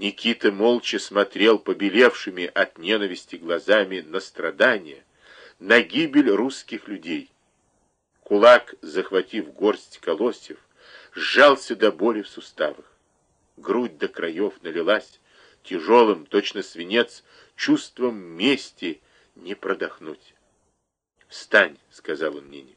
Никита молча смотрел побелевшими от ненависти глазами на страдания, на гибель русских людей. Кулак, захватив горсть колосьев, сжался до боли в суставах. Грудь до краев налилась тяжелым, точно свинец, чувством мести не продохнуть. «Встань», — сказал он Нине.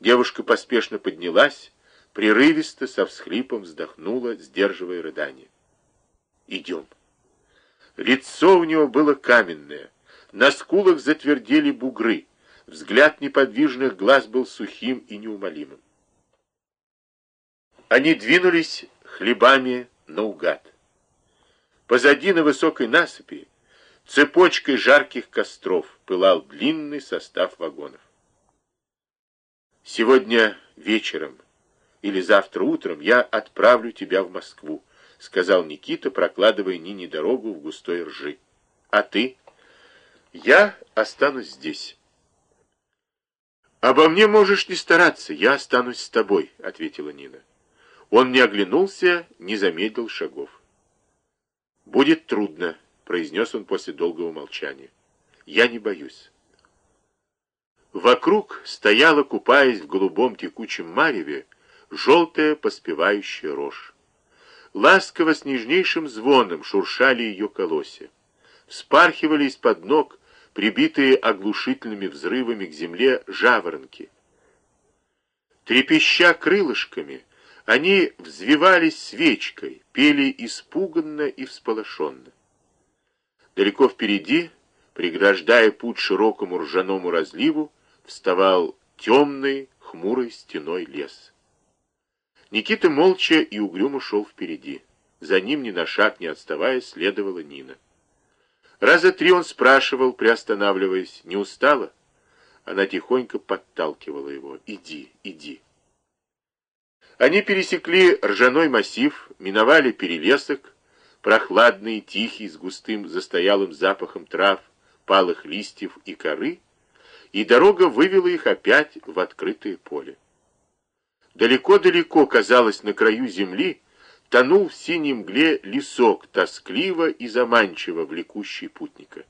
Девушка поспешно поднялась, прерывисто, со всхлипом вздохнула, сдерживая рыдание. «Идем». Лицо у него было каменное, на скулах затвердели бугры, взгляд неподвижных глаз был сухим и неумолимым. Они двинулись хлебами наугад. Позади на высокой насыпи цепочкой жарких костров пылал длинный состав вагонов. Сегодня вечером или завтра утром я отправлю тебя в Москву, сказал Никита, прокладывая Нине дорогу в густой ржи. А ты? Я останусь здесь. Обо мне можешь не стараться, я останусь с тобой, ответила Нина. Он не оглянулся, не замедлил шагов. Будет трудно, произнес он после долгого молчания. Я не боюсь. Вокруг стояла, купаясь в голубом текучем мареве, желтая поспевающая рожь. Ласково с нежнейшим звоном шуршали ее колосья. Вспархивали из-под ног, прибитые оглушительными взрывами к земле, жаворонки. Трепеща крылышками, они взвивались свечкой, пели испуганно и всполошенно. Далеко впереди, преграждая путь широкому ржаному разливу, вставал темный, хмурой стеной лес. Никита молча и угрюмо шел впереди. За ним ни на шаг не отставая следовала Нина. Раза три он спрашивал, приостанавливаясь, не устала? Она тихонько подталкивала его. «Иди, иди». Они пересекли ржаной массив, миновали перелесок, прохладный, тихий, с густым застоялым запахом трав, палых листьев и коры, и дорога вывела их опять в открытое поле. Далеко-далеко, казалось, на краю земли, тонул в синей мгле лесок, тоскливо и заманчиво влекущий путника.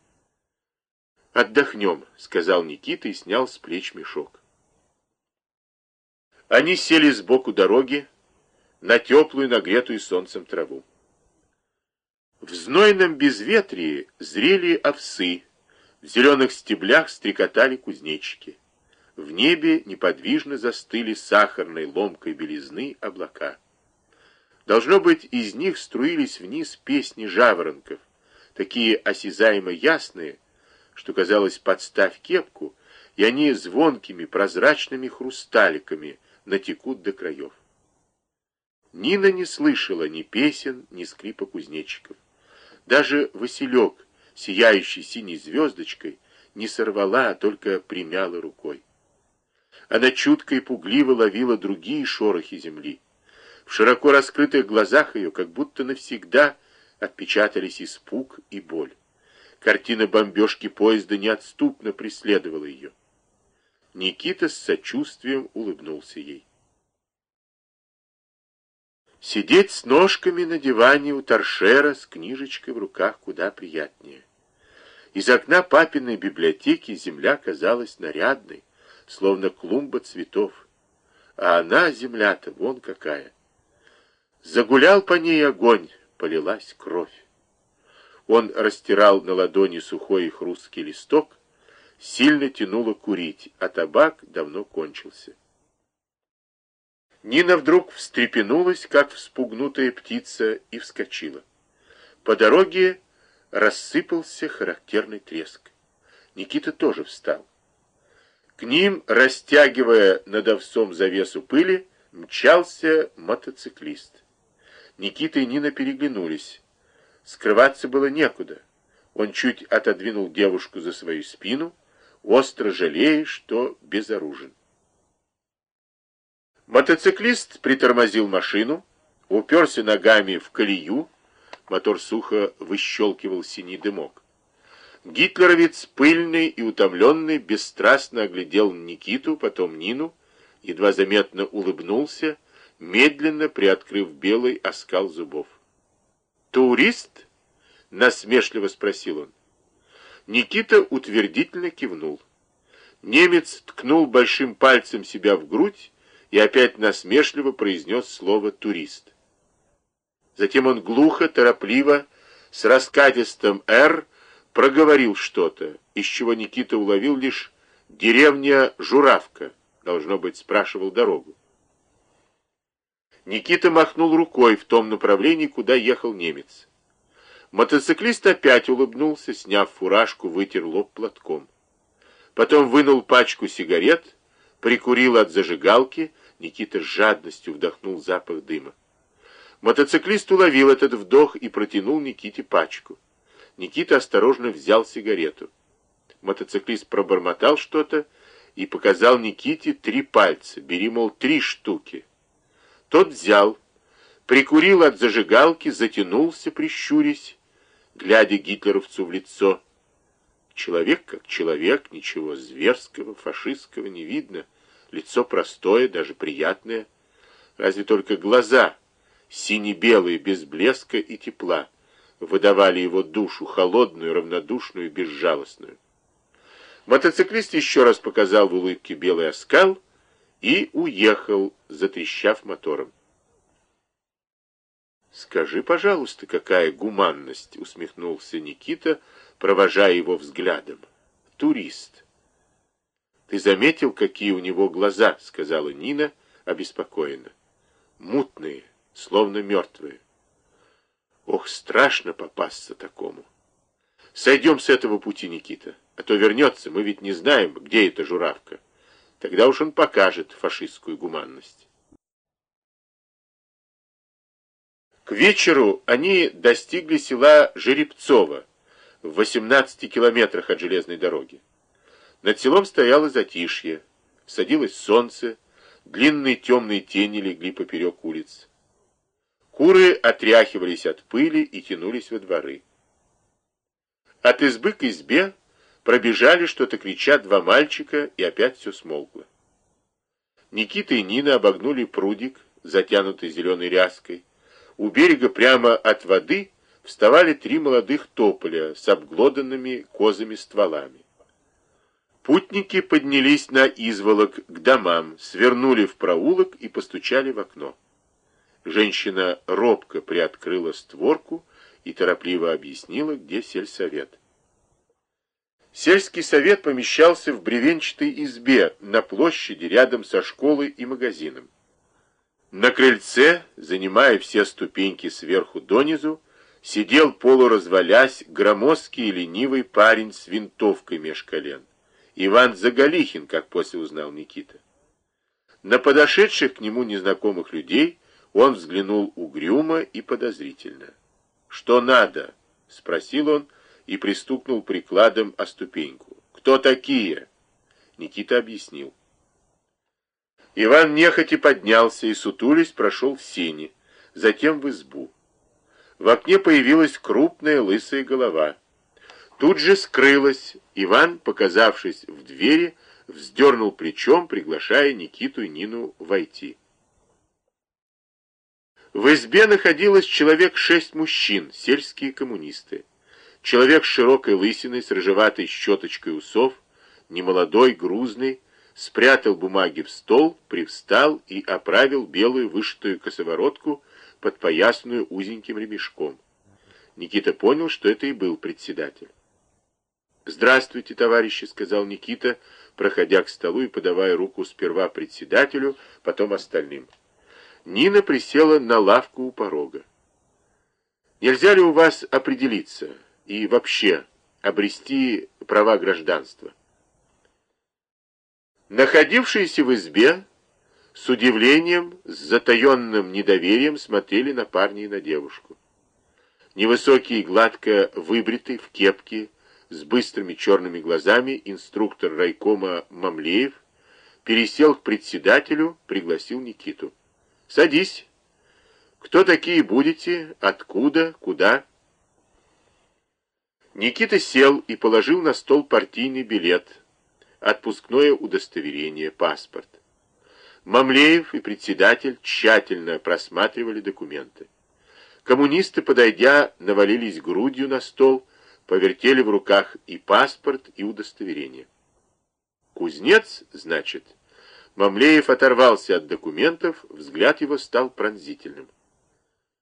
«Отдохнем», — сказал Никита и снял с плеч мешок. Они сели сбоку дороги на теплую, нагретую солнцем траву. В знойном безветрии зрели овсы, в зеленых стеблях стрекотали кузнечики. В небе неподвижно застыли сахарной ломкой белизны облака. Должно быть, из них струились вниз песни жаворонков, такие осязаемо ясные, что, казалось, подставь кепку, и они звонкими прозрачными хрусталиками натекут до краев. Нина не слышала ни песен, ни скрипа кузнечиков. Даже Василек, сияющий синей звездочкой, не сорвала, а только примяла рукой. Она чутко и пугливо ловила другие шорохи земли. В широко раскрытых глазах ее как будто навсегда отпечатались испуг и боль. Картина бомбежки поезда неотступно преследовала ее. Никита с сочувствием улыбнулся ей. Сидеть с ножками на диване у торшера с книжечкой в руках куда приятнее. Из окна папиной библиотеки земля казалась нарядной, словно клумба цветов. А она, земля-то, вон какая. Загулял по ней огонь, полилась кровь. Он растирал на ладони сухой и хрусткий листок, сильно тянуло курить, а табак давно кончился. Нина вдруг встрепенулась, как вспугнутая птица, и вскочила. По дороге рассыпался характерный треск. Никита тоже встал. К ним, растягивая над овсом завесу пыли, мчался мотоциклист. Никита и Нина переглянулись. Скрываться было некуда. Он чуть отодвинул девушку за свою спину, остро жалея, что безоружен. Мотоциклист притормозил машину, уперся ногами в колею, мотор сухо выщелкивал синий дымок. Гитлеровец, пыльный и утомленный, бесстрастно оглядел Никиту, потом Нину, едва заметно улыбнулся, медленно приоткрыв белый оскал зубов. «Турист?» — насмешливо спросил он. Никита утвердительно кивнул. Немец ткнул большим пальцем себя в грудь и опять насмешливо произнес слово «турист». Затем он глухо, торопливо, с раскатистым «Р» проговорил что-то, из чего Никита уловил лишь «деревня Журавка», должно быть, спрашивал дорогу. Никита махнул рукой в том направлении, куда ехал немец. Мотоциклист опять улыбнулся, сняв фуражку, вытер лоб платком. Потом вынул пачку сигарет, прикурил от зажигалки, Никита с жадностью вдохнул запах дыма. Мотоциклист уловил этот вдох и протянул Никите пачку. Никита осторожно взял сигарету. Мотоциклист пробормотал что-то и показал Никите три пальца. Бери, мол, три штуки. Тот взял, прикурил от зажигалки, затянулся, прищурясь, глядя гитлеровцу в лицо. Человек как человек, ничего зверского, фашистского не видно. Лицо простое, даже приятное. Разве только глаза, сине-белые, без блеска и тепла, выдавали его душу, холодную, равнодушную, безжалостную. Мотоциклист еще раз показал в улыбке белый оскал и уехал, затрещав мотором. «Скажи, пожалуйста, какая гуманность!» — усмехнулся Никита, провожая его взглядом. «Турист». «Ты заметил, какие у него глаза?» — сказала Нина обеспокоенно. «Мутные, словно мертвые». «Ох, страшно попасться такому!» «Сойдем с этого пути, Никита, а то вернется, мы ведь не знаем, где эта журавка. Тогда уж он покажет фашистскую гуманность». К вечеру они достигли села Жеребцово, в 18 километрах от железной дороги. Над селом стояло затишье, садилось солнце, длинные темные тени легли поперек улиц. Куры отряхивались от пыли и тянулись во дворы. От избы к избе пробежали, что-то кричат два мальчика, и опять все смолкло. Никита и Нина обогнули прудик, затянутый зеленой ряской, у берега прямо от воды вставали три молодых тополя с обглоданными козами стволами. Путники поднялись на изволок к домам, свернули в проулок и постучали в окно. Женщина робко приоткрыла створку и торопливо объяснила, где сельсовет. Сельский совет помещался в бревенчатой избе на площади рядом со школой и магазином. На крыльце, занимая все ступеньки сверху донизу, сидел полуразвалясь громоздкий и ленивый парень с винтовкой меж колен. Иван Заголихин, как после узнал Никита. На подошедших к нему незнакомых людей он взглянул угрюмо и подозрительно. «Что надо?» — спросил он и пристукнул прикладом о ступеньку. «Кто такие?» Никита объяснил. Иван нехотя поднялся и, сутулись, прошел в сени, затем в избу. В окне появилась крупная лысая голова. Тут же скрылась. Иван, показавшись в двери, вздернул плечом, приглашая Никиту и Нину войти. В избе находилось человек шесть мужчин, сельские коммунисты. Человек с широкой лысиной, с рыжеватой щеточкой усов, немолодой, грузный, спрятал бумаги в стол, привстал и оправил белую вышитую косоворотку, подпоясанную узеньким ремешком. Никита понял, что это и был председатель. «Здравствуйте, товарищи», — сказал Никита, проходя к столу и подавая руку сперва председателю, потом остальным. Нина присела на лавку у порога. «Нельзя ли у вас определиться и вообще обрести права гражданства?» Находившиеся в избе с удивлением, с затаенным недоверием смотрели на парня и на девушку. Невысокий, гладко выбритый, в кепке, с быстрыми черными глазами инструктор райкома Мамлеев пересел к председателю, пригласил Никиту. «Садись. Кто такие будете? Откуда? Куда?» Никита сел и положил на стол партийный билет – отпускное удостоверение, паспорт. Мамлеев и председатель тщательно просматривали документы. Коммунисты, подойдя, навалились грудью на стол, повертели в руках и паспорт, и удостоверение. Кузнец, значит, Мамлеев оторвался от документов, взгляд его стал пронзительным.